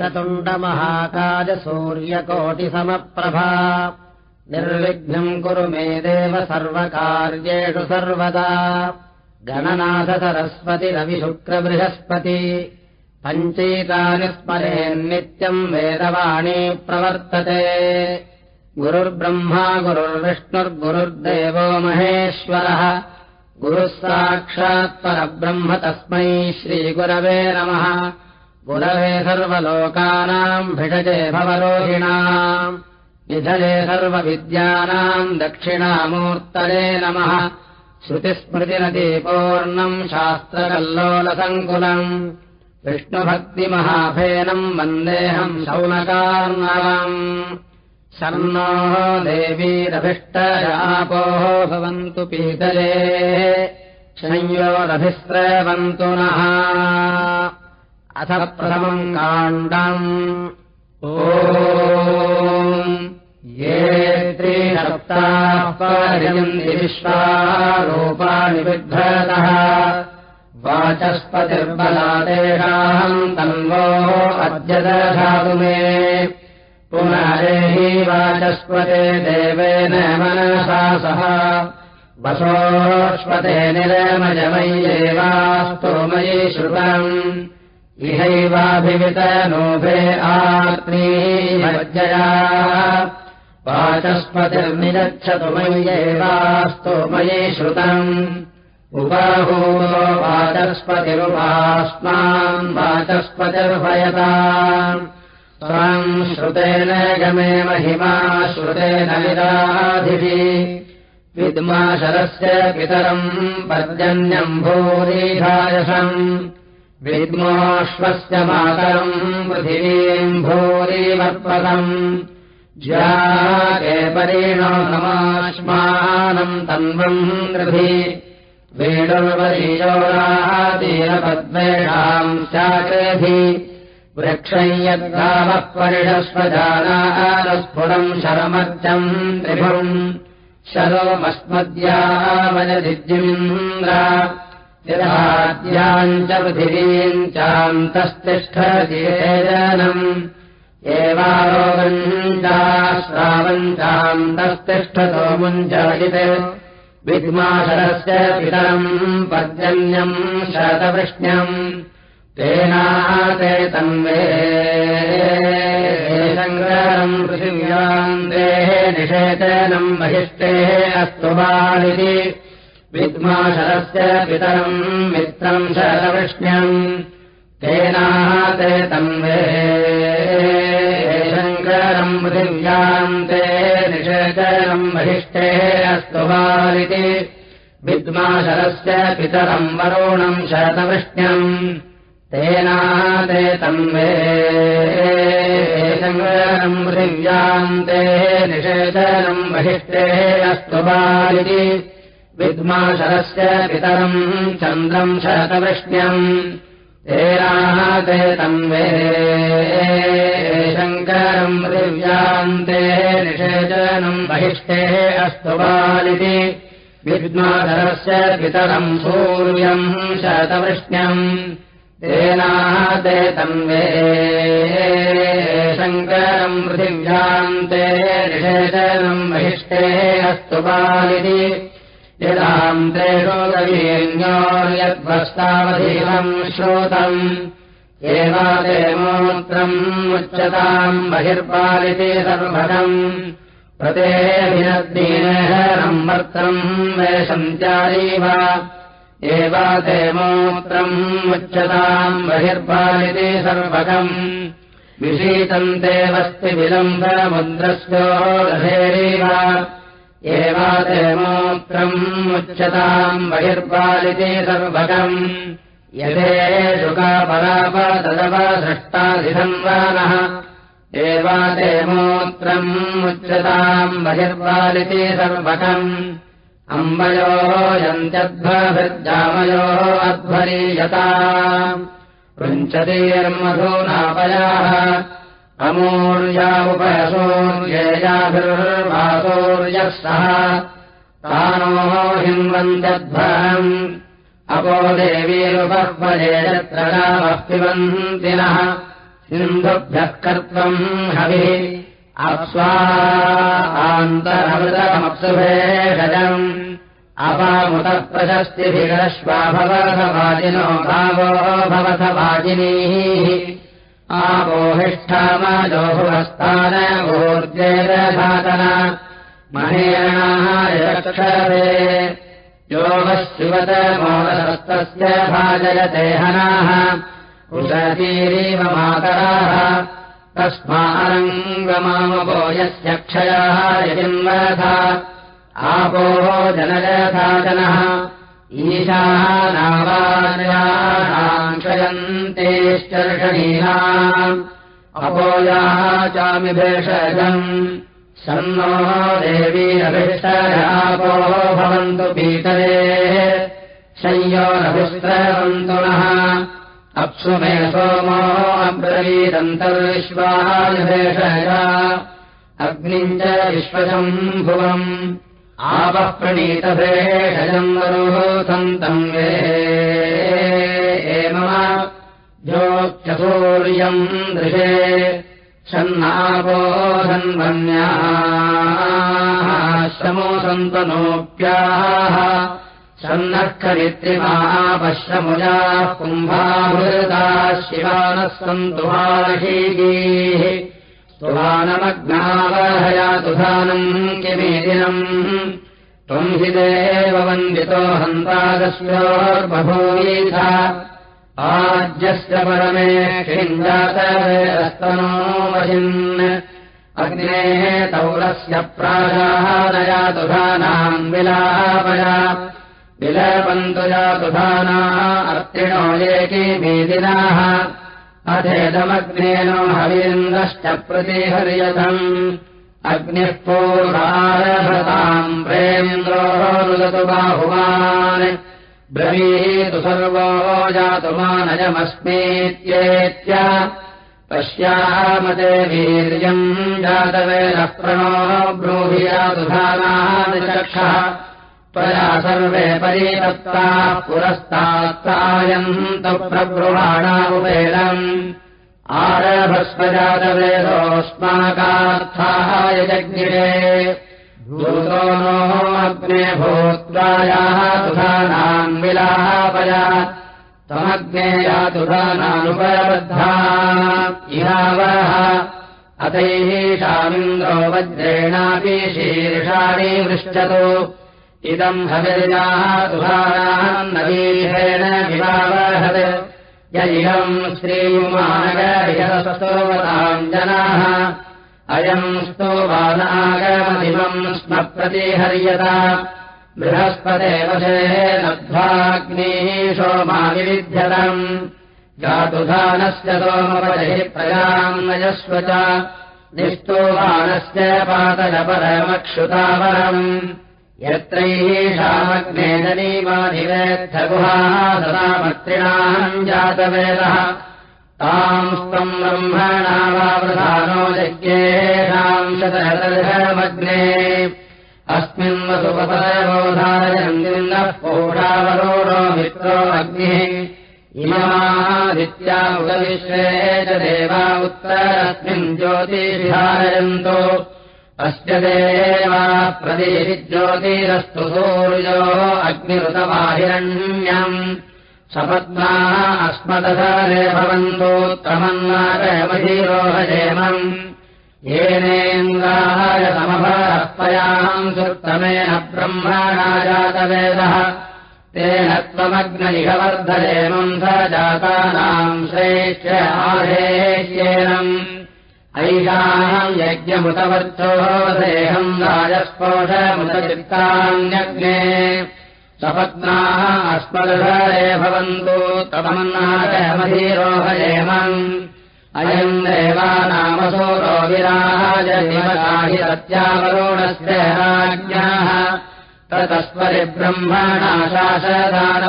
वक्रतुण्डमहाकाजसूर्यकोटिसमप्रभा निर्विघ्नम् कुरु मे देव सर्वकार्येषु सर्वदा। गणनाथ सरस्वतिरविशुक्रबृहस्पति पञ्चैतानि स्मरेन्नित्यम् वेदवाणी प्रवर्तते। गुरुर्ब्रह्मा गुरुर्विष्णुर्गुरुर्देवो महेश्वरः। गुरुः साक्षात्परब्रह्म तस्मै श्रीगुरवे नमः गुरवे सर्वलोकानाम् भिषजे भवरोहिणाम् निधये सर्वविद्यानाम् दक्षिणामूर्तये नमः। श्रुतिस्मृतिनदीपूर्णम् शास्त्रकल्लोलसङ्कुलम्। विष्णुभक्तिमहाफेनम् वन्देऽहम् शौनकार्णवम्। शर्णोः देवीरभिष्टयापोः भवन्तु पीतले। संयोरभिस्रवन्तु नः अथ प्रथमम् काण्डम्। ओ ये त्रिसप्ताः पर्यन्ति विश्वारूपाणि बिभ्रतः वाचस्पतिर्बलादेशाहम् तन्वोः अद्य दधातु मे पुनरेहि वाचस्पते देवेन मनसा सह। वसोष्पते निरमजमय्येवास्तु मयि श्रुतम् इहैवाभिवितनोभे आत्मीमज्जया वाचस्पतिर्निगच्छतु मय्येवास्तु मयि श्रुतम्। उपाहो वाचस्पतिरुपास्मान् वाचस्पतिर्भयता। त्वाम् श्रुतेन गमे महिमा श्रुतेन विराधिभिः विद्माशरस्य पितरम् पर्जन्यम् भूरिधायसम् विद्मोऽश्वस्य मातरम् पृथिवीम् भूरिवर्पदम् ज्याकेपरेण समाश्मानम् तन्वम् नृभि वेणुर्वरीयोरादीनपद्मेषाम् शाकेभि वृक्षय्यद्गावः परिषस्वजानास्फुरम् शरमर्चम् त्रिभुम् शरोमस्मद्यामयदिद्युमिन्द्र यदाद्याम् च पृथिवीम् चान्तस्तिष्ठतीरेजनम् एवारोगञ्चाश्रावञ्चान्तस्तिष्ठतो मुञ्चयित् विद्माशरस्य पितरम् पर्जन्यम् शतवृष्ण्यम् तेनाते तन्वे सङ्ग्रहम् पृथिव्याम् देहे निषेचनम् बहिष्टेः अस्तु बालिति विद्माशरस्य पितरम् मित्रम् शतवृष्ण्यम् तेनाते तन्वे शङ्करम् पृथिव्याम् ते निषेचनम् बहिष्टेः अस्तु बालिति। विद्माशरस्य पितरम् वरुणम् शतवृष्ण्यम् तेनाते तन्वे शङ्करम् पृथिव्याम् ते निषेचनम् बहिष्टेः अस्तु बालिति विद्माशरस्य पितरम् चन्द्रम् शतवृष्ण्यम् तेनाते तन्वे शङ्करम् पृथिव्याम् ते निषेचनम् बहिष्टेः अस्तु बालिति। विद्माधरस्य पितरम् सूर्यम् शतवृष्ण्यम् तेनाते तन्वे शङ्करम् पृथिव्याम् ते निषेचनम् बहिष्टेः अस्तु बालिति यदाम् तेषु गवीर्योर्यद्वस्तावधीनम् श्रोतम्। एवादे मूत्रम् उच्यताम् बहिर्पालिते सर्वम् प्रतेभिनद्दीनहरम् वर्त्रम् वेशन्त्यादीव एवादे मूत्रम् उच्यताम् बहिर्पालिते सर्वकम् विशीतन्ते वस्ति विलम्बमुद्रस्योदधेरीव एवादे मूत्रम् उच्यताम् बहिर्पालिते सर्वकम् यदे शुकापरापतदवसृष्टाधिसंवानः एवादे मूत्रम् उच्यताम् बहिर्पालिते सर्वकम् अम्बयोः यन्त्यध्वभिर्जामयोः अध्वरीयता पृञ्चतीर्मधूनापयाः अमूर्या उपयसूर्येयाभिर्वासूर्यः सह तानोः हिन्वन्त्यध्वरम् अपो देवीरुपह्वये यत्र नामः पिबन्तिनः सिन्धुभ्यः कर्त्वम् हविः। अप्स्वान्तरमृतमप्सुभेषजम् अपामुतः प्रशस्तिभिरश्वा भवथवाजिनो भावो भवथ वाजिनीः आपोहिष्ठामाजोभुवस्तान ऊर्जेरधातन महेरणाहारे योगः शिवत मोदस्तस्य भाजयते हनाः। उषतीरीव मातराः। तस्मारङ्गमामपो यस्य क्षयाः यजिन्वथा आपोः जनयथा जनः ईशाः नावार्याङ्क्षयन्तेश्चर्षणीनाम् अपोयाः चामि भेषजम् सन्नो देवीरभिष्टयापो भवन्तु पीतरे। संयोरभिस्त्रवन्तु नः अप्सु मे सोमो अब्रवीदन्तर्विश्वायभेषया अग्निम् च विश्वजम् भुवम् आपः प्रणीतभेषजम् वरोसन्तम् वे मम ज्योत्यसूर्यम् दृशे सन्नापोधन्वन्याश्रमो सन्तनोऽप्याः सन्नः करित्रिमापश्रमुजाः कुम्भाभृता शिवानः सन्तु मालशीगीः स्तुवानमग्नावहयातुधानम् किमेदिनम् त्वम् हि देव वन्दितो हन्तादस्योर्बभूयीथ। आज्यस्य परमे वशिन् अग्नेः तौलस्य प्राजाः नयातुधानाम् विलापया। विलपन्तु जातुधानाः अर्तिणो ये किमेदिनाः अथेदमग्नेनो हवीन्द्रश्च प्रतिहर्यथम् अग्निः पूर्वारभताम् प्रेन्द्रो रुदतु बाहुमान्। ब्रवीतु सर्वो जातु मानजमस्मीत्येत्य पश्यामते वीर्यम् जातवेदः प्रणो ब्रूहि जातुधानादिचक्षः सर्वे परितप्ताः पुरस्तात्तायन्तु प्रबृहाणामुपेदम् आरभस्वजातवेदोऽस्माकार्थाय जज्ञिरे भूतो नो अग्ने भूत्वायाः तुधानाम् विलापया। त्वमग्ने यातुधानानुपरबद्धा इहावः अतैः शामिन्द्रो वज्रेणापि शीर्षाणि वृष्टतो इदम् हविर्याः तुहानाम् नवीहेन विवावहत् य इदम् श्रीयुमानगरिहस्तोवताम् जनाः अयम् स्तोवानागमदिमम् स्म प्रतिहर्यत। बृहस्पते वशेः नध्वाग्नेः सोमा विविध्यतम् जातुधानस्य सोमपतिः प्रजाम् नयस्व च। निस्तोवानस्य पातलपरमक्षुतावरम् यत्रैः शामग्ने जनीमाधिवेत्थगुहाः सदामत्रिणाम् जातवेदः। ताम् स्वम् ब्रह्मणा वा प्रधानो यज्ञेषाम् शतशतमग्ने अस्मिन् वसुपतयबोधारयन्दिन्दः पौषावरोणो मित्रो अग्निः। इमादित्या उदविश्वे च देवा उत्तरस्मिन् ज्योतिषिधारयन्तो अस्य देवा प्रदेशिज्योतिरस्तु सूर्यो अग्निरुतमाहिरण्यम् सपत्नाः अस्मदधारे भवन्तोत्तमन्नाकमधीरोहजेमम् येनेन्द्राय समभरपयाम् सुत्तमेन ब्रह्मणा जातवेदः तेन त्वमग्ननिषवर्धजेमम् स जातानाम् श्रेष्ठ ऐषाम् यज्ञमुतवर्चोदेहम् राजस्पोषमुतचित्तान्यग्ने। सपत्नाः अस्मदधरे भवन्तु तमन्नाकमधीरोहयेमम् अयम् देवानामसोरो विराजनिवगाहि सत्यावरोणस्य राज्ञाः। ततस्परि ब्रह्मणा शासदान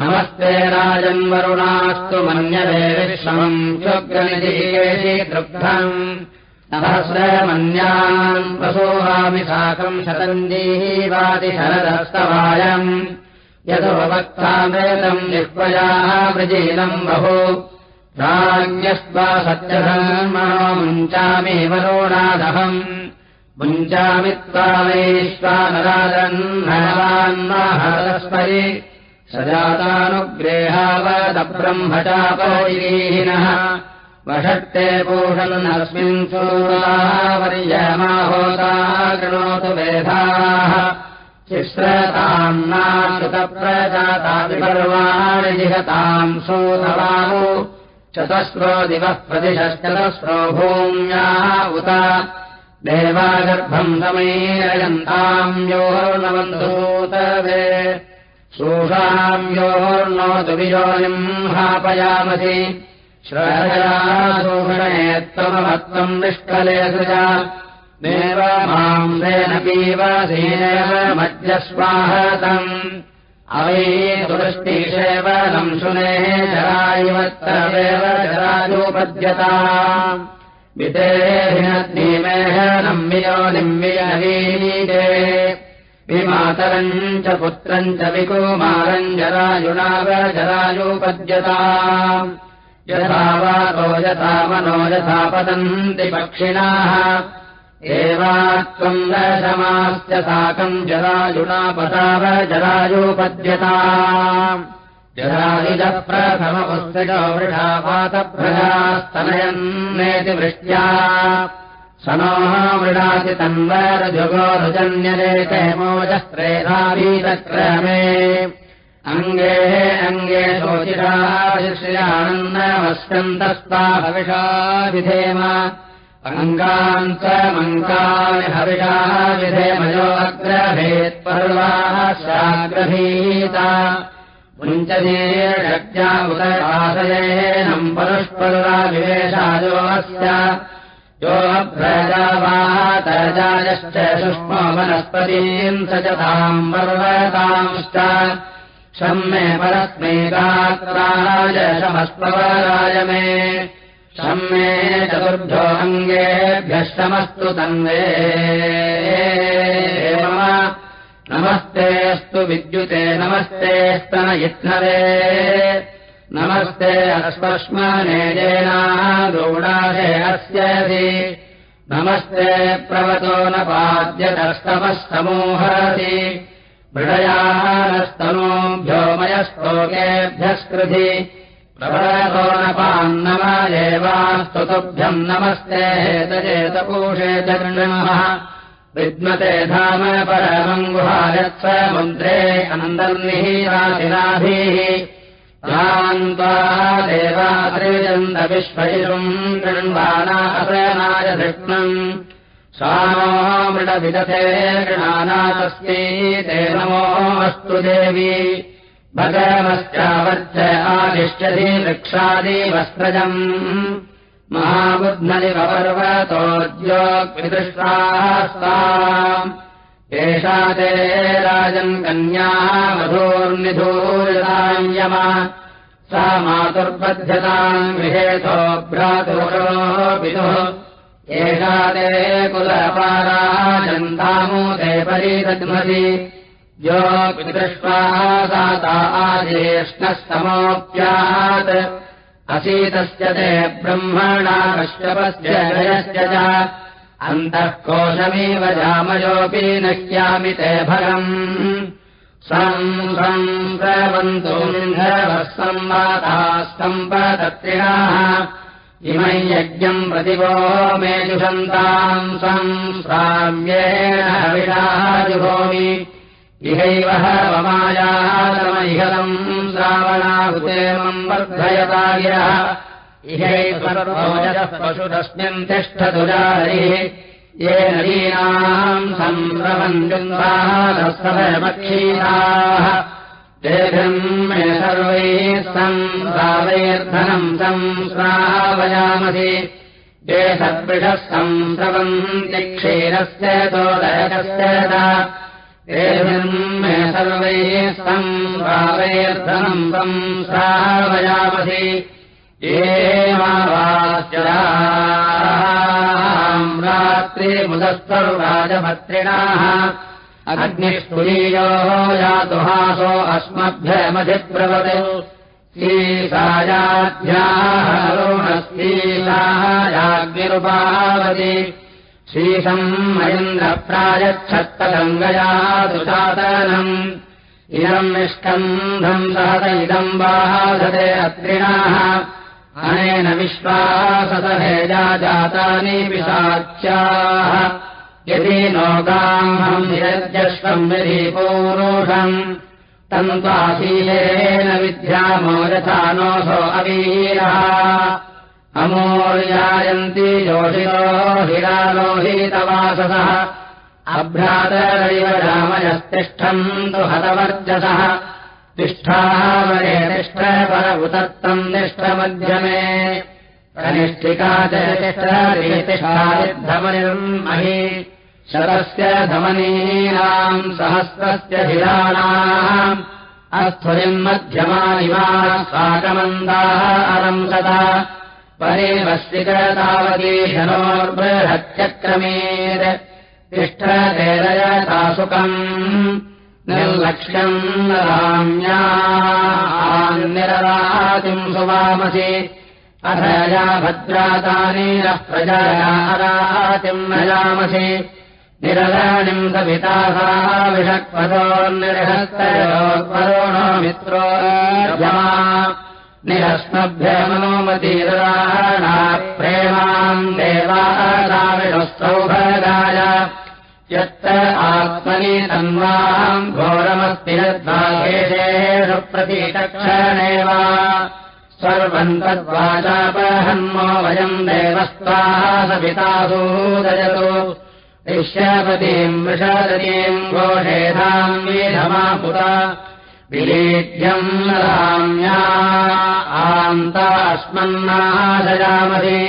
नमस्ते राजन्वरुणास्तु मन्यते विश्रमम् चोग्रनिधीयेषि दृग्धम् सहस्रमन्यान् प्रसूहामि साकम् शतञ्जीवाति शरदस्तवायम्। यदुपवक्तामेतम् निष्पयाः वृजीनम् बहु। राज्ञस्त्वा सत्यधर्मणो मुञ्चामि वरोणादहम्। मुञ्चामि त्वा वैश्वानराजन्नवान्माहरस्परि सजातानुग्रेहावदब्रह्मचापरीहिनः वषट्ते पूषन्नस्मिन् सूरावर्यमाहोता कृणोतु वेधाः। चिश्रतान्नाश्रुतप्रजाताविपर्वाणि जिहताम् सोतवामु चतस्रो दिवः प्रतिशश्चतस्रो भूम्याः उत देवागर्भम् समीरयन्ताम् योर्नवन्तूतवे शोषाम् योर्नोतु वियोनिम् हापयामसि। शोषणे त्वमत्वम् निष्कले सृजा। देव पीवसेव मज्जस्वाहतम्। अवै तुदृष्टिसेवनम् शुनेः जरायुवत्तवेव जरायोपद्यता वितेहिनद्नीमेहनम् वियो निम्बियवीते विमातरम् च पुत्रम् च विकुमारम् जरायुणाव जरायोपद्यता यथा यथा पतन्ति पक्षिणाः। एवा त्वम् दशमास्य साकम् जरायोपद्यता जरायुजः प्रथमपुस्तको वृषापातप्रजास्तनयन्नेति वृष्ट्या स नोः मृडाति तन्वरजुगोरुजन्यदेके मोजस्त्रेधावीतक्रमे अङ्गे अङ्गे शोचिराशिष्यानन्दमस्कन्दस्ता हविषा विधेम। अङ्गान् च मङ्कानि हविषाः विधेमयो अग्रभेत्पर्वाः शाग्रभीता पुञ्चदीर्षज्ञा उदराशयेनम् परुष्पर्वा अभ्रजावातरजायश्च सुष्मो वनस्पतीम् स च ताम् पर्वतांश्च। शम्मे परस्मै गात्राय शमस्पवराय मे। शम्मे चतुर्भ्यो अङ्गेभ्यः शमस्तु तन्वे। नमस्तेऽस्तु विद्युते नमस्ते स्तनयित्नरे नमस्ते अस्मश्मनेजेनाः गौडाहे अस्यसि नमस्ते प्रवतो न पाद्यतस्तमः समूहसि मृडयाः नस्तनोभ्यो मयस्तोकेभ्यस्कृधि प्रवतो न पान्नमयेवास्तु तुभ्यम् नमस्ते हेतचेतपूषे च गृणमः विद्मते धाम परमम् गुहायत्स मुद्रे अनन्दर्निहीराशिनाभिः यान्त्वा देवात्रिजन्दविश्वयिषुम् गृह्वाना असनाय धृष्णम् सानो मृडविदथे गृणाना तस्मै ते नमो अस्तु देवी। भगवश्चावर्च आदिश्यति वृक्षादिवस्त्रजम्। महाबुध्नलिपर्वतोद्योग्विदृष्टास्ता एषा ते राजन् कन्याः मधोर्निधूरितायमा सा मातुर्बध्यताम् गृहेतो भ्रातुरो पितुः एषा ते कुलपाराजन्तामो ते परिदध्मसि यो विदृष्ट्वा साता आज्येष्णः समोऽप्यात् असीतस्य ते ब्रह्मणा कश्यपस्य जयस्य च अन्तः कोशमेव जामयोऽपि नह्यामि ते भगम्। संवन्तु संवाताः सम्पदत्रिणाः इमै यज्ञम् प्रतिभो मे जुषन्ताम् संस्राम्येण विषाजुभोमि इहैव ममायातमहिहलम् श्रावणाहुतेमम् वर्धयता गिरः इहैवजः पशुरस्मिन् तिष्ठतु जारिः ये नदीनाम् सम्भ्रमञ्जुन्दाः तेभिम् मे सर्वैः संस्रावैर्धनम् संस्रावयामसि ये सद्विषः संस्रवन्ति क्षीरस्य तोदयकस्य तेभिर्मे सर्वैः संस्रावैर्धनम् संस्रावयामसि एवावाश्चराम् रात्रिमुदस्तौ राजभत्रिणाः अग्निष्पुरीयोः यातुहासो अस्मभ्यमधिप्रवत् शीशायाध्याहरुणस्तीलायाग्निरुपावति शीशम् मयिन्द्रप्रायच्छत्तगङ्गया दुशातनम् इदम् निष्कन्धम् सहत इदम् बाधते अत्रिणाः अनेन विश्वासरहेजा जातानि पिशाच्याः। यदि नोगाहम् निरजस्वम् यदि पूरुषम् तम् त्वाशीलेन विद्यामो यथा नोऽसो अवीरः। अमोर्यायन्ति योषितो हिरालोहितवाससः। अभ्रातरैव रामयस्तिष्ठम् तु हतवर्जसः तिष्ठ पर उतत्तम् निष्ठमध्यमे कनिष्ठिका च तिष्ठधमनिर्महि शतस्य धमनीनाम् सहस्रस्य हिराणाम् अस्थुरिम् मध्यमा इमा स्वाकमन्दाः अरम् सदा। परिवस्तिक तावती धनोर्बृहत्यक्रमेत् तिष्ठतेरयतासुकम् निर्लक्ष्यम् राम्यान्निररातिम् सुवामसि। अथया भद्रातानीरः प्रजयारातिम् नयामसि निरलाणिम् सवितासा विषक्पदोन्निर्हस्तयोर्वरुणो मित्रो जमा निरस्मभ्यमनोमतीराणा प्रेमाम् देवादाविणुसौभगाय यत्र आत्मनि तन्वाम् घोरमस्ति यद्वादेशेषु प्रतीतक्षणेव। सर्वम् तद्वाचापहन्मो वयम् देवस्त्वाः सवितासूदयतु विश्यापतीम् वृषदतीम् घोषेधाम् वेधमापुता विलेध्यम् राम्या आन्तास्मन्नाशयामसि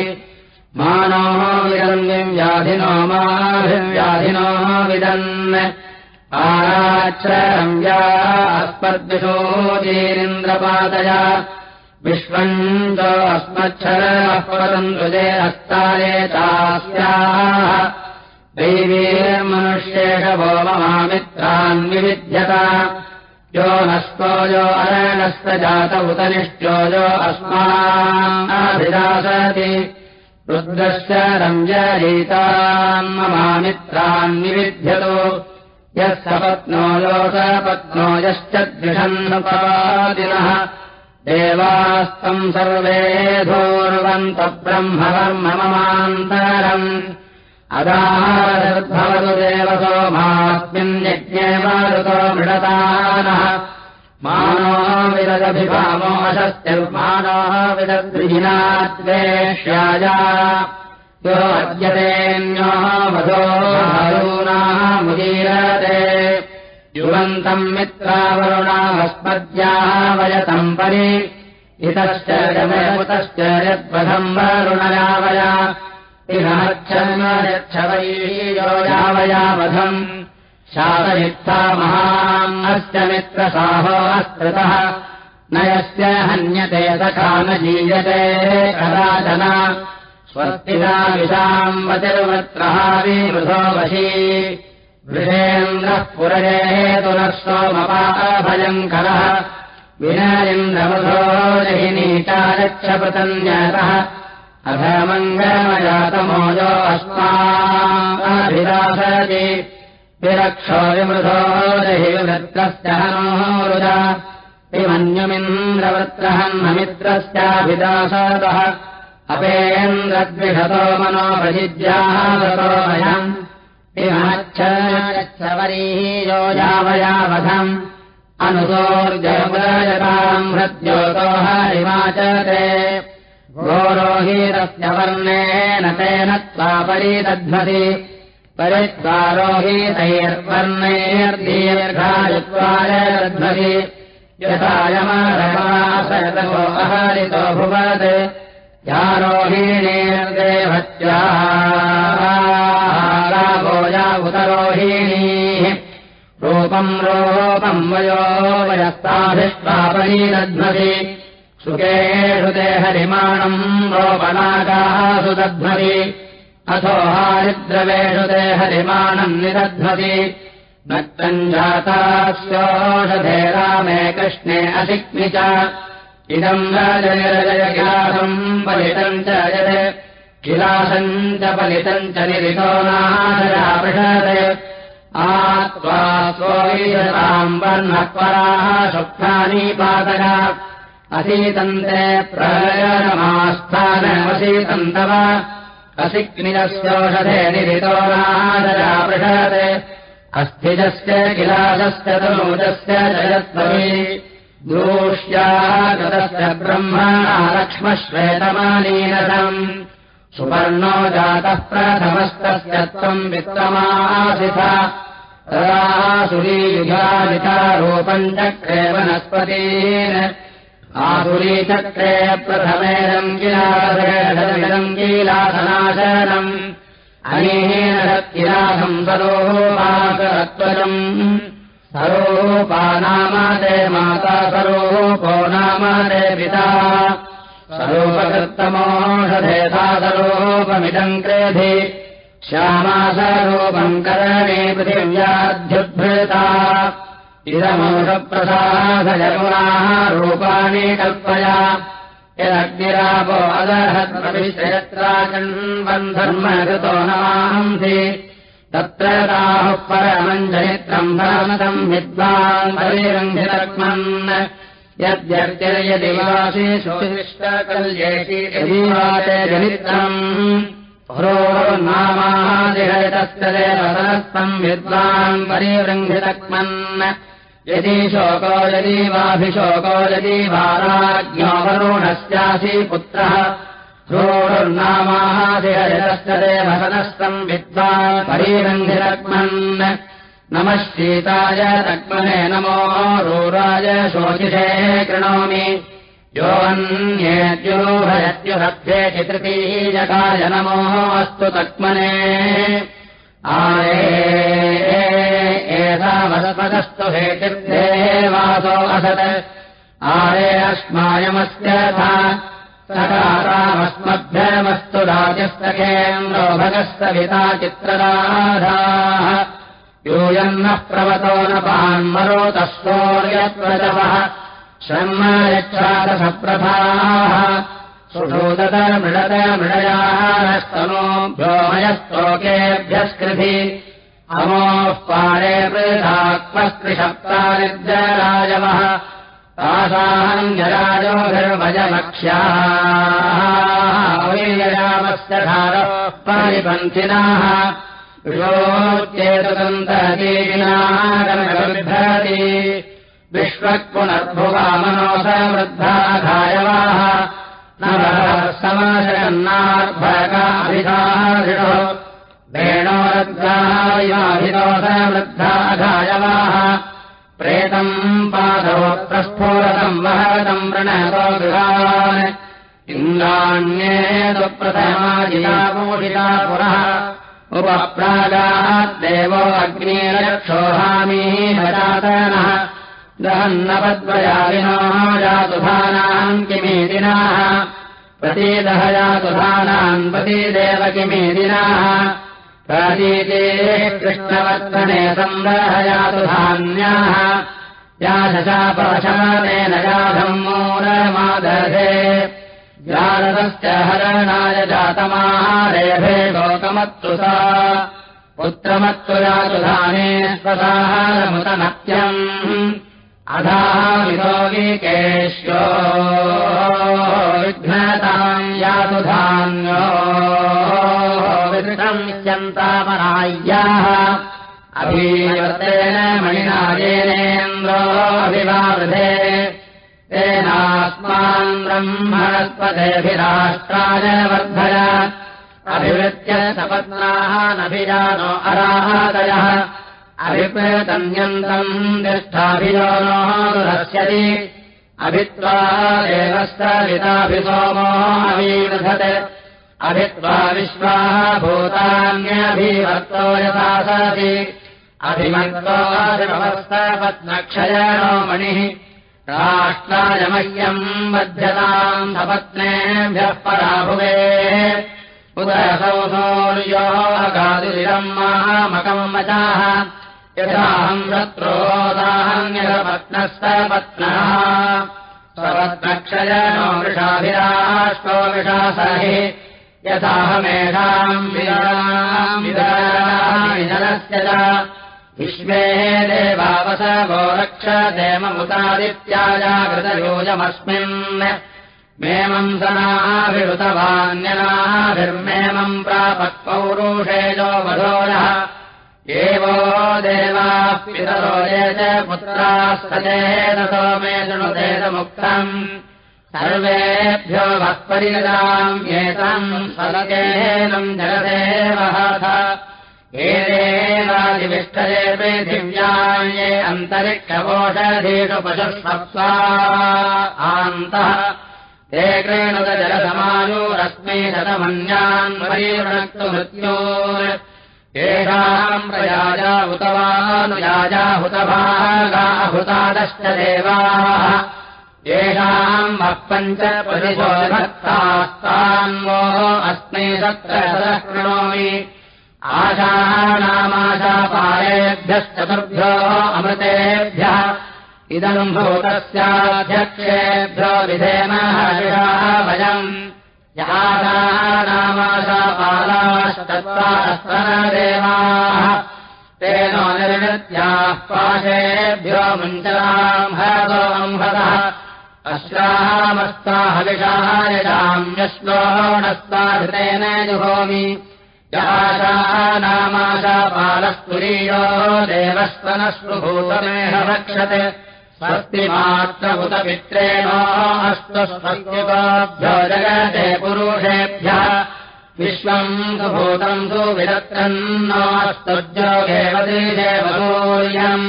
मानोः विदन्निम् व्याधिनो माभिव्याधिनो विदन् आराच्छरम्या अस्मद्विशोदीरिन्द्रपातया विश्वम् च अस्मच्छरः परन्तुजे अस्ताले चास्याः। दैवीर्मनुष्येषवो ममामित्रान्विविध्यता यो नस्तो यो अरणस्त जात उत निष्ठो यो अस्माभिदासति रञ्जरीतान् ममामित्रान् निविध्यतो। यः सपत्नो योगपत्नो यश्च द्विषन्नुपादिनः देवास्तम् सर्वे धूर्वन्तब्रह्मवर्म ममान्तरम्। अदारद्भवतु देवतो मास्मिन् यज्ञे मारुतो मृडतानः मानो विददभिभामोऽशस्तिर्मानो विदद्विहिनाद्वेष्याया यो अद्यतेऽन्यो मधोरूणाः मुदीरते युवन्तम् मित्रावरुणामस्मद्याः वयतम् परि इतश्च यमयमुतश्च यद्वधम् वरुणयावया इहमच्छन्मयच्छवैयो यावयावधम् शातयुक्ता महाम् अस्य मित्रसाहो अस्कृतः न यस्य हन्यते सखा न जीयते कदाचन स्वस्तिदाविषाम् वतिर्वत्रः विवृधो वशी। वृषेन्द्रः पुरजेतु नः सोमपाभयङ्करः विनयिन्द्रमृधो जहिनीचारक्षपतन्यतः अधमङ्गमजातमोजो अस्माभिदासति विरक्षो विमृधो विमन्युमिन्द्रवृत्रहन्नमित्रस्याभिदासतः अपेन्द्रद्विषतो मनोपजिज्याहतोऽयम् इमच्छवरीयो यावयावधम्। अनुसोर्जयताम् हृद्योतो हरिमाचते गोरोहीतस्य वर्णेन तेन त्वापरीदध्वति परित्वारोहीतैर्वर्णैर्दीर्घायुत्वाय दध्वति यथायमारमासयतो अहरितो भुवत्। यारोहीणेर्देवत्याभोजा उतरोहिणीः रूपम् रूपम् वयो वयस्ताभिष्टापरीदध्वति सुखेषु ते हरिमाणम् रोपनागासु दध्वति अथो हारिद्रवेषु ते हरिमाणम् निदध्वति नक्तम् जातास्योषधे रामे कृष्णे असिक्मि च। इदम् रजय पलितम् च यत्। किलासम् च पलितम् च निरितो नाशरापृषत् आत्वा स्वैषताम् वर्णपराः स्वप्नानि पातः। असीतन्ते प्रलयनमास्थानमसीतम् तव असिग्निजस्योषधे निरितो नाशरापृषत् अस्थिजस्य किलासस्य तनूजस्य जयत्वमी दूष्यागतस्य ब्रह्मणा लक्ष्मश्वेतमानीनसम् सुवर्णो जातः प्रथमस्तस्य त्वम् वित्तमासिथ। तदा सुरीयुधानितारूपम् चक्रे वनस्पतीन् आसुरीचक्रे कीलासनाशनम्। अनेन किलासम् सरोपाकरत्वजम् सरोपा नाम ते माता सरोपो नाम ते पिता। सरूपकृत्तमोषधेता सरूपमिदम् क्रेधि। श्यामासरूपम् करणे पृथिव्याध्युद्भृता इदमोषप्रसादयमुनाः रूपाणि कल्पया। यदग्निरापो नमांसि तत्र ताः परमञ्जनित्रम् भ्रामतम् विद्वान् परिरङ्घितक्मन् यद्यर्जयदिवासि सुशिष्टकल्येषि यदीवाते जनित्रम्। पुरोर्नामादिहरितस्य देवतस्तम् विद्वान् परिवृङ्घितक्मन् यदि शोको यदि वाभिशोको यदि वाराज्ञो वरुणस्यासि पुत्रः ह्रोर्नामादिहरितस्य देवतस्तम् विद्वान् परिवृङ्घितक्मन् नमः शीताय रक्मने नमो रोराय शोचिषे कृणोमि। योऽन्येद्योभयत्युहभ्ये चितृतीयकाय नमो अस्तु तक्मने आये एतावसपदस्तु हेतिर्देवासो असत्। आये अस्मायमस्य सकारामस्मभ्यमस्तु राजस्तकेन्द्रो भगस्तविता चित्रराधाः यूयन्नः प्रवतो न पान्मरोतस्तोर्यत्वजवः श्रम यच्छादसप्रथाः सुषोदत मृडत मृडयास्तनो व्योमयस्तोकेभ्यस्कृधि वृथात्मस्त्रिशप्तानिर्जराजवः तासाहम् जराजोभिर्वजमक्ष्यामस्य धारः परिपन्थिनाः। विशोच्चेतदन्तदीनागमबिभ्रति विश्वक्पुनर्भुवामनोसमृद्धाघायवाः नवः समाशयन्नार्भकाभिधाषिणो वेणोरद्गायवाभिदोसमृद्धाघायवाः प्रेतम् पादौ प्रस्फोरतम् प्रणतो गृहान्। इन्द्राण्ये पुरः। उपप्रागाद्देवो अग्नेरक्षोहामीः हरातनः दहन्नपद्वयादिनो जातुधानाम् किमेदिनाः। प्रतीदह जातुधानाम् प्रतीदेव किमेदिनाः प्रतीते कृष्णवर्तने संग्रहयातुधान्याः या शशापशमनेन जाधम् मूलमादधे। जातस्य हरणाय जातमाहारेभे लोकमत्तु सा। पुत्रमत्तु जातुधाने स्वसाहारमुतनत्यम् अधामितोगिकेश्यो विघ्नताम् यातुधान्यो विदृशन्तामनाय्याः अभीवर्तेन मणिनाजेनेन्द्रो अभिवावृधे तेनास्मान् ब्रह्मणस्पदेभिराष्ट्राय वर्धय अभिवृत्य सपत्नाः नभिजानो अराहादयः अभिप्रेतन्यन्तम् नोरस्यति अभित्वा देवस्तविताभिसोमो अवीवृधत्। अभित्वा विश्वाः भूतान्यभिवर्तो यथा सति। अभिमन्त्वादिमस्तपत्नक्षयणो मणिः राष्ट्रायमह्यम् बध्यताम् सपत्नेभ्यः पराभुवे उदयसौ सौर्यो अगादिरम् महामकम् वचाः यथाहम् शत्रोदाहन्यपत्नस्तपत्नः स्वपत्नक्षयनो वृषाभिराष्टो विषासहि। यथाहमेषाम् विजनस्य च। विश्वे देवावस गोरक्ष देममुतादित्याजागृतयोजमस्मिन् मेमम् सनाभिरुतवान्यनाभिर्मेमम् प्रापक्पौरुषेजो वधोरः एवो देवाः पितरो ये च पुत्रास्ततेन सोमे शृणुतेतमुक्तम् सर्वेभ्यो भक्परिगताम् एतम् सलकेनम् जगदेवः एतेवादिविष्टये पृथिव्याये अन्तरिक्षवोषधीषु पशुष्वप्सा आन्तः। ते क्रीणुत जलसमायोरस्मै शतमन्यान् वरीवृणक्तु मृत्यो येषाम् प्रयाजा हुतवानुयाजा हुतभागाहुतादश्च देवाः। येषाम् वः पञ्च प्रतिशोभक्तास्तान्वो अस्मै तत्र शृणोमि आशानामाशापालेभ्यश्चतुर्भ्यो अमृतेभ्यः। इदम् भूतस्याध्यक्षेभ्यो विधेम वयम् तेन निर्णत्याः पाशेभ्यो मुञ्चलाम् हरतोऽम्भतः अश्रामस्ताहविषाः यजाम्यश्लोणस्ताहृतेन जुहोमि। नामाशापालस्तुरीयो देवस्तनश्रुभूतमेह रक्षते। स्वस्ति मात्रभूतमित्रेणो अस्तु स्वस्तिकाभ्यो जगते पुरुषेभ्यः विश्वम् सुभूतम् सुविदत्रन्नोऽस्तुर्जोगेवतीदेवसूर्यम्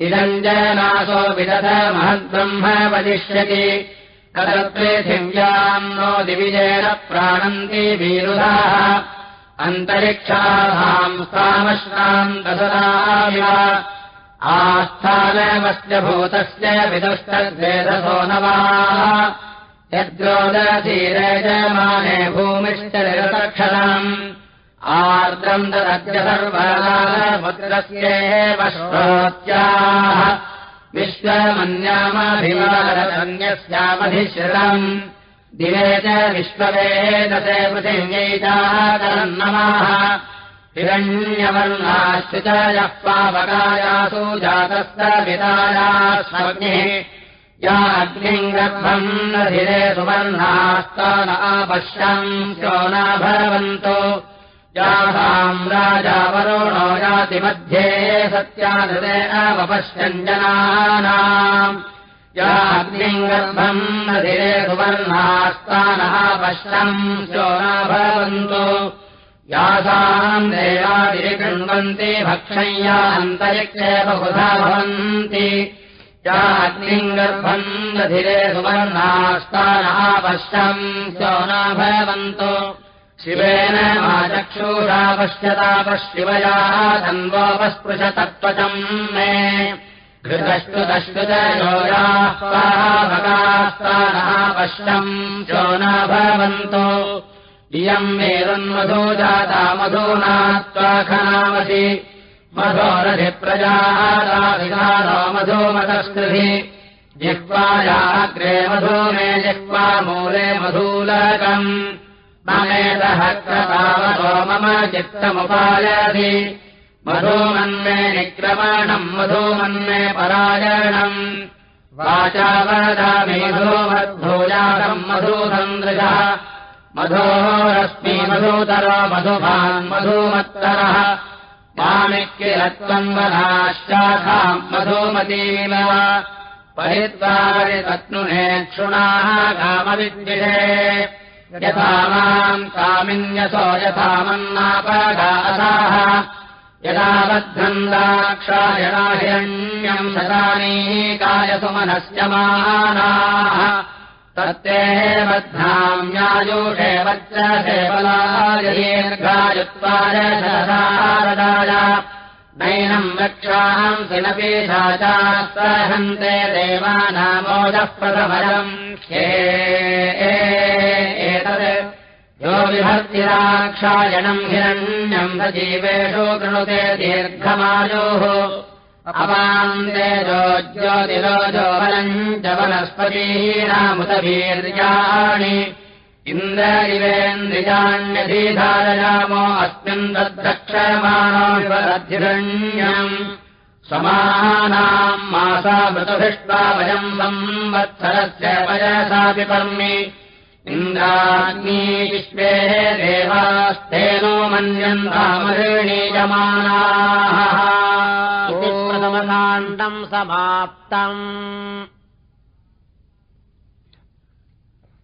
इदम् जनासो विदध महद्ब्रह्म वदिष्यति। कदपृथिव्याम् नो दिविजेन प्राणन्ति वीरुधाः। अन्तरिक्षाधाम् सामश्राम् दशदाविव आस्थानमस्य भूतस्य विदुष्टद्वेदसो नवाः यद्रोदधीरजमाने भूमिश्च आर्द्रम् ददद्य सर्वमुद्रस्येव श्रोत्याः विश्वमन्यामभिमानन्यस्यामधिश्रितम् दिवे च विश्ववेदते पृथिव्यैताकरम् नमाः हिरण्यवर्णाश्च यः जातस्य विदायास्मग्निः या अग्निम् गर्भम् न आपश्यम् शो न भवन्तो यासाम् राजावरुणो याति मध्ये सत्यादृतेनवपश्यञ्जनानाम् या अग्निम् गर्भम् नधिरे सुवर्णास्तानः पश्यम् शो न भवन्तो यासाम् देवादिकृण्वन्ति भक्षय्या अन्तरिक्षे बहुधा भवन्ति या अग्निम् गर्भम् नधिरे सुवर्णास्तानः पश्यम् शो न भवन्तो। शिवेन पश्शिवया तन्वोपस्पृशतत्त्वचम् मे। घृतश्रुतश्रुतयोरास्ताभगास्तानः पश्यम् शो न भवन्तो। इयम् मेरुन्मधो जाता मधूना त्वाखनामसि मधोरधिप्रजाताविधानो मधुमतस्कृधि जिह्वायाग्रे मधो मे जिह्वा मूले मधूलकम्। कृतावतो मम चित्तमुपायधि। मधूमन्मे निक्रमणम् मधूमन्मे परायणम्। वाचा वदामि मधूमद्भूजातम् मधूसन्दृशः। मधोरश्मि मधूतरो मधुभान् मधूमत्तरः मामिक्यत्वम् वनाश्चाखाम् मधूमतीव परित्वारितत्नुने क्षुणाः कामविद्विषे। यथा माम् कामिन्यसो यथा मन्नापगासाः यदा बद्धम् दाक्षायणाहिरण्यम् शतानीकाय सुमनस्य मानाः तत्ते बद्धाम्यायुषे वच्रसे बलाय दीर्घायुत्वाय शरदाय नैनम् वक्षांसि न पीशाचास्त्रहन्ते देवानामोदः प्रथमरम् ह्ये एतत् यो विभर्तिराक्षायणम् हिरण्यम् सजीवेषु कृणुते दीर्घमायोः अपान्ते ज्योतिरोजोबलम् च वनस्पतीनामुतवीर्याणि। इन्द्र इवेन्द्रियाण्यधीधारयामो अस्मिन् तद्रक्षमाणोऽधिरण्यम् समानाम् मासा मृतभिष्टा वयम् संवत्सरस्य वयसापि पर्मि इन्द्राग्नी विश्वे देवास्तेनो मन्यन्तामऋणीयमानाः प्रथमकाण्डम् समाप्तम्।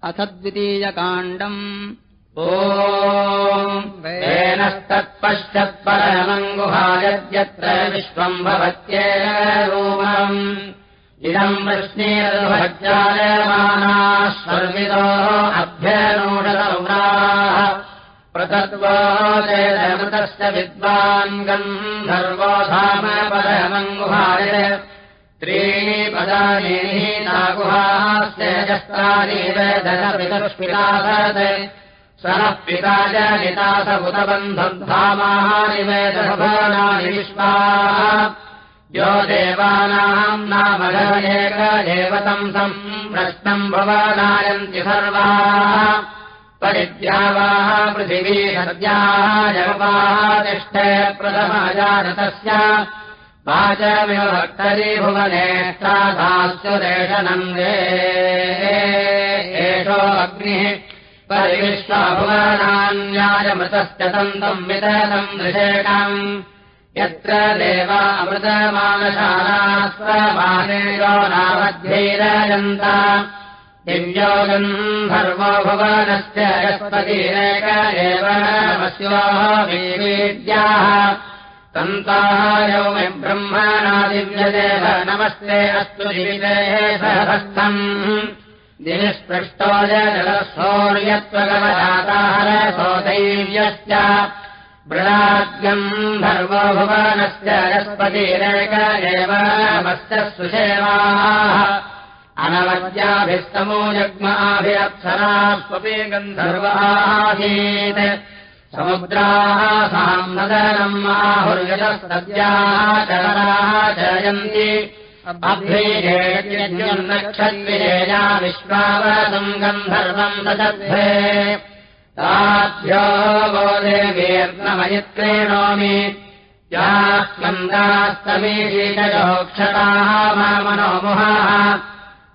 अथ द्वितीयकाण्डम्। ओनस्तत्पश्चत्परमङ्गुहायद्यत्र विश्वम् भवत्येवम् इदम् वृष्णीर्भज्जायमानाः स्वर्विदो अभ्यनूढसौराः प्रतत्वा चेदमृतस्य विद्वान् गन्धर्वो धाम परमङ्गुहाय त्रीणि पदानि नागुहास्तेजस्तानि वेदनपितुष्पितासत् सनः पिता च नितास उतबन्धुर्धामाः निवेदभवानानि विश्वाः यो देवानाम् नामघेक तम् सम् प्रश्नम् भवानायन्ति सर्वाः। परिद्यावाः पृथिवी सद्याः जगपाः तिष्ठे प्रथमजातस्य वाचमिव भक्तरी भुवनेष्टाधास्युदेशनन्दे एषो अग्निः परिविश्वाभुवनान्यायमृतस्य तन्तम् वितरम् दृशेकम् यत्र देवा अमृतमानशालास्वमानेयो नामध्यैरयन्त दिव्यो गन्धर्वो भुवनस्य यस्पतिरेक एव नमस्योः तन्तायो मे ब्रह्मणादिव्यदेव नमस्ते अस्तु जीवेः सहस्थम् दिनिःस्पृष्टो जलसौर्यत्वगवजाताहरसोदैव्यश्च मृणाद्यम् धर्मो भुवनस्य यस्पतिरेक एव नमस्य सुषेवाः। अनवद्याभिस्तमो यग्माभिरप्सरास्वपि गन्धर्वासीत् समुद्राः साम् नदनम् आहुर्यतस्तद्याः चराः जयन्ति अभ्येनक्षत्रिरेया विश्वावसम् गन्धर्वम् ददध्वे ताभ्यो वो देवीर्नमयित्रेणोमि याः स्कन्दास्तमीशीतयोक्षताः मा मनोमुहाः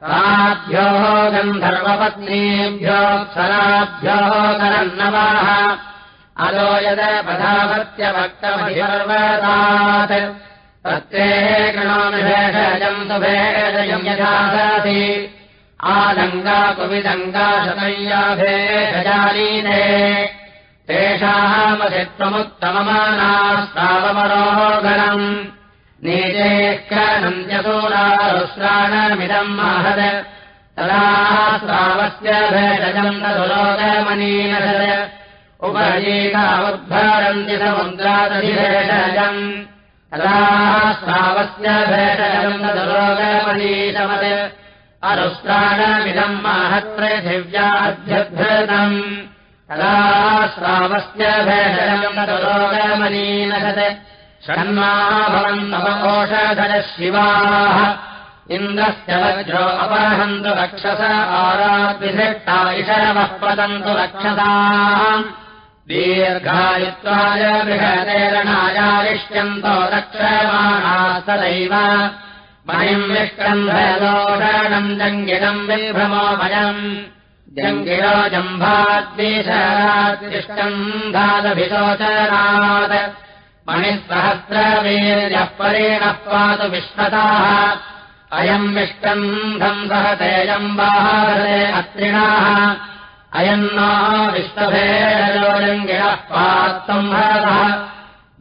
ताभ्यो गन्धर्वपत्नीभ्योऽक्षराभ्यो करन्नवाः अलो यदपधावत्यभक्तमधिपर्वतात् प्रत्येः कृणोमि भेषजम् सुभेषजम् यथासति आलङ्गाकुविदङ्गाशतय्याभेषजानीते तेषामसित्वमुत्तममानास्तावमरोगणम् नीतेः क्रनन्त्यसूरारुश्राणमिदम् महद। तदा श्रावस्य भेषजम् तदुलोकमनीनशद उपजीका उद्धारन्ति समुद्रादधिभेषजम् तदा श्रावस्य भेषजम् तदुलोकमनीतमत् महत्पृथिव्याध्यद्धृतम् तदा श्रावस्य तदुलोकमनीनशत् षण्मा नवकोषधर शिवाः। इन्द्रस्य वज्रो अपरहन्तु रक्षस आराद्विधिष्टा इषवः पतन्तु रक्षसाः। दीर्घायुत्वाय बृहदेरणायारिष्यन्तो रक्षमाणा सदैव मयम् विष्कन्धलोषणम् जङ्गिरम् विभ्रमो भयम् जङ्गिरो जम्भाद्विषराद्विष्टम् धादभिशोचनात् मणिः सहस्रवीर्यः परेणः पातु विश्वताः अयम् विष्कन्धम् सह तेजम् बाहरे अत्रिणाः। अयम् विश्वभेदोजङ्गिणः पात्तम् भरतः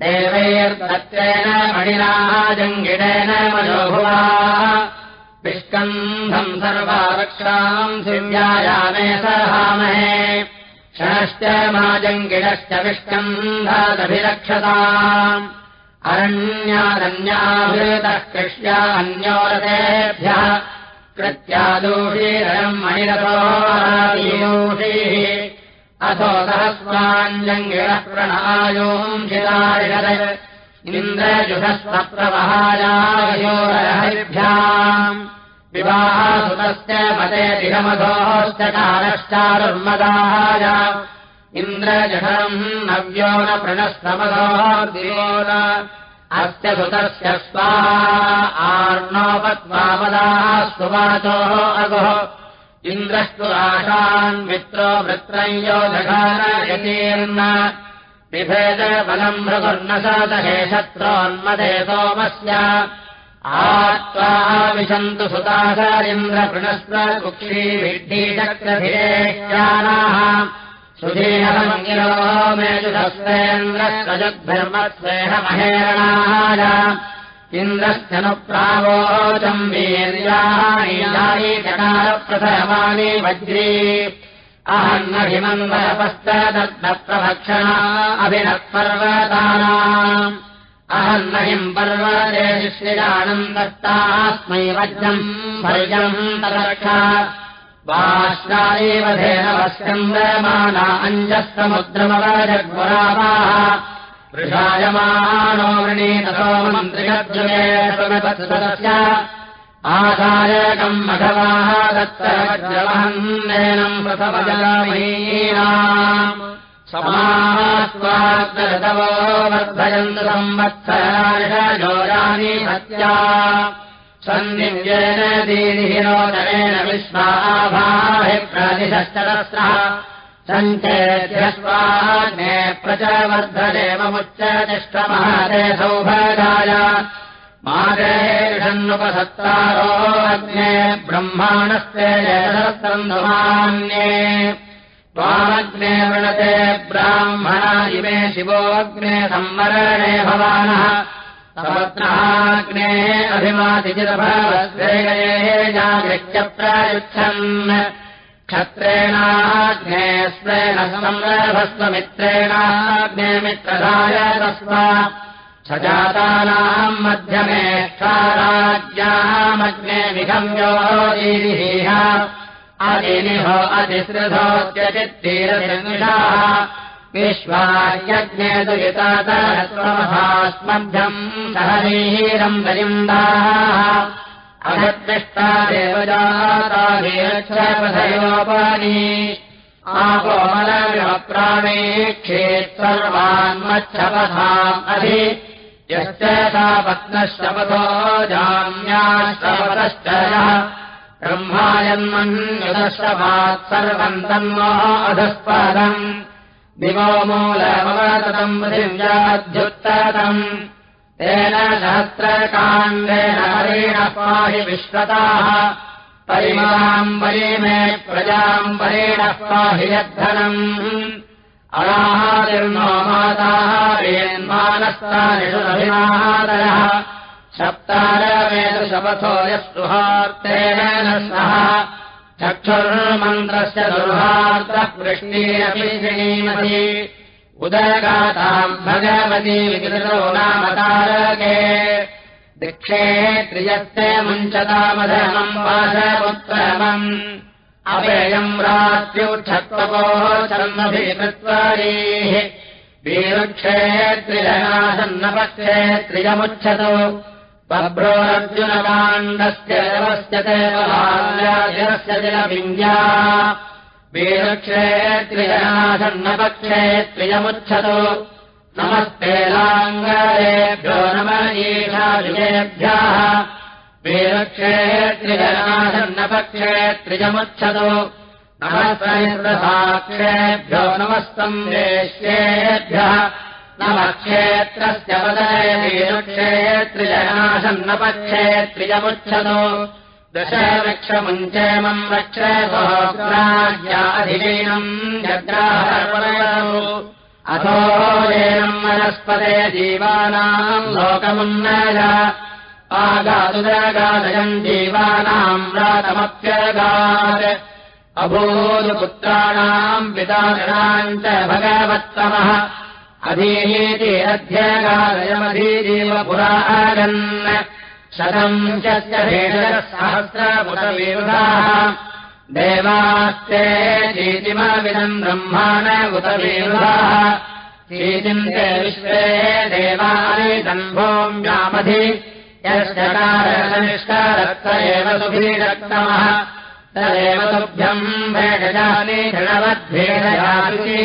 देवैर्दत्तेन मणिनाः जङ्गिडेन मनोभुवाः। विष्कन्धम् सर्वारक्षाम् दिव्यायामे सहामहे क्षणश्च माजङ्गिडश्च विष्कन्धादभिरक्षताम् अरण्यादन्याभृतः कृष्या अन्योरतेभ्यः। कृत्यादूषीरम् मणिरथोषीः अथो सहस्राञ्जङ्गिरः प्रणायोंशितारिषद इन्द्रजुषस्वप्रवहायायोरहरिभ्याम् विवाहसुतस्य मते दिगमधोश्च कारश्चारुर्मदाय इन्द्रजठरम् नव्यो न दिवो न अस्य सुतस्य स्वाहा आर्णोपत्वापदाः सुवाचोः अगुः इन्द्रस्तु आशान् मित्रो वृत्रयो जघानयतीर्न बिभेद बलम् भृगुर्नसादहे शत्रोन्मदे सोमस्य। आत्वा विशन्तु सुतासारिन्द्रपृणस्व कुक्षी विड्ढीचक्रभिरेष्यानाः सुधीहमङ्गिरो मेजुधस्वेन्द्रस्वजद्भिर्मत्स्वेह महेरणाय इन्द्रश्चनुप्रावोचम् वीर्याणि चकारप्रथमानि वज्री। अहन्नहिमन्दपश्चदग्धप्रभक्षणा अभिनत्पर्वतानाम्। अहन्नहिम् पर्वते श्रियानन्दस्तास्मै वज्रम् पर्यम् तदर्क्षा बाष्टायेवधेन वस्यन्द्रमाना अञ्जस्तमुद्रमवजग्वरावाः वृषायमानो वृणीतसो मन्त्रिगद्रवेशस्य आदायकम् मघवाः दत्तवज्रवहन्नेनम् प्रथमजमीनाम् समास्वाग्रतवो वर्धयन्तु संवत्सरानि सत्या। सन्निव्येन दीनिहिरोदरेण विश्वाभाहि प्रतिशश्चरस्रः सौभगाय मादेषन्नुपसत्तारो अग्ने ब्रह्माणस्ते जयसहस्रन्धुमान्ये त्वामग्ने वृणते ब्राह्मणा इमे शिवोऽग्ने संवरणे भवानः समग्नाग्ने अभिमातिचिरभवद्वेगये जागृह्य प्रायुच्छन् क्षत्रेणाग्ने स्वेन संरभस्वमित्रेणाग्ने मित्रधाय तस्व सजातानाम् मध्यमे क्षाराज्यामग्ने विगम्यो अतिसृधोत्यचित्तीरनिषाः विश्वायज्ञे दुयितातस्वमहास्मभ्यम् सहनीरम् दलिन्दाः अगद्रष्टा देवजाताभिरक्षपथयोपानि आपोमलविमप्राणे क्षेत् सर्वान्मच्छपथाम् अधि। यश्च सा पत्नश्चपथो जाम्याश्चपतश्च यः। ब्रह्मायन्मन्युदश्रवात् सर्वम् तन्मो अधस्पदम् दिवो मूलमवततम् पृथिव्याध्युत्तरम् तेन सहस्रकाण्डेन हरेण पाहि विश्वताः परिमाम् परिमे प्रजाम् परेण पाहि यद्धनम्। अनाहादिर्नो माताः वेन्मानस्तानिषुरभिमादरः सप्तारवेदशपथो यस्तुहार्तेन सह। चक्षुर्मन्त्रस्य दुर्हार्तः वृष्णीरपि श्रीमती उदगाताम् भगवती विकृतो नाम तारके दिक्षे त्रियस्य मुञ्चतामधर्मम् वासपुत्रमम् अपेयम् रात्र्युक्षत्वपोः चर्मभिकृत्वारीः वीरुक्षे त्रिजनासन्नपक्षे त्रिजमुच्छतु बभ्रोरर्जुनकाण्डस्य जलस्य देवस्य जलबिन्द्या वीरुक्षे त्रिजनासन्नपक्षे त्रिजमुच्छतु नमस्ते लाङ्गलेभ्यो नम ईशायुजेभ्यः वीरुक्षे त्रिजनासन्नपक्षे त्रिजमुच्छतु नमस्तेभ्यो नमस्तम् देश्येभ्यः नम क्षेत्रस्य वदने वीरुक्षेत्रिजनासन्नपक्षे त्रिजमुच्छतु वक्षेभोग्राह्याधिलीनम् जग्राहर्वणयौ अथो येनम् वनस्पते जीवानाम् लोकमुन्नय। आगादुदगादयम् जीवानाम् व्रातमप्यगात्। अभूतपुत्राणाम् पिताजनाम् च भगवत्तमः। अधीति अध्यगादयमधीजीव पुरागन् शतम् च भेदसहस्रपुटविरुधाः देवास्ते चीतिमविदम् ब्रह्माण उत वीरुधाः चीतिन्ते विश्वे देवानि भूम्यामधि यस्य एव सुभीरक्तमः तदेव तुभ्यम् भेषजानि षणवद्भेदयाति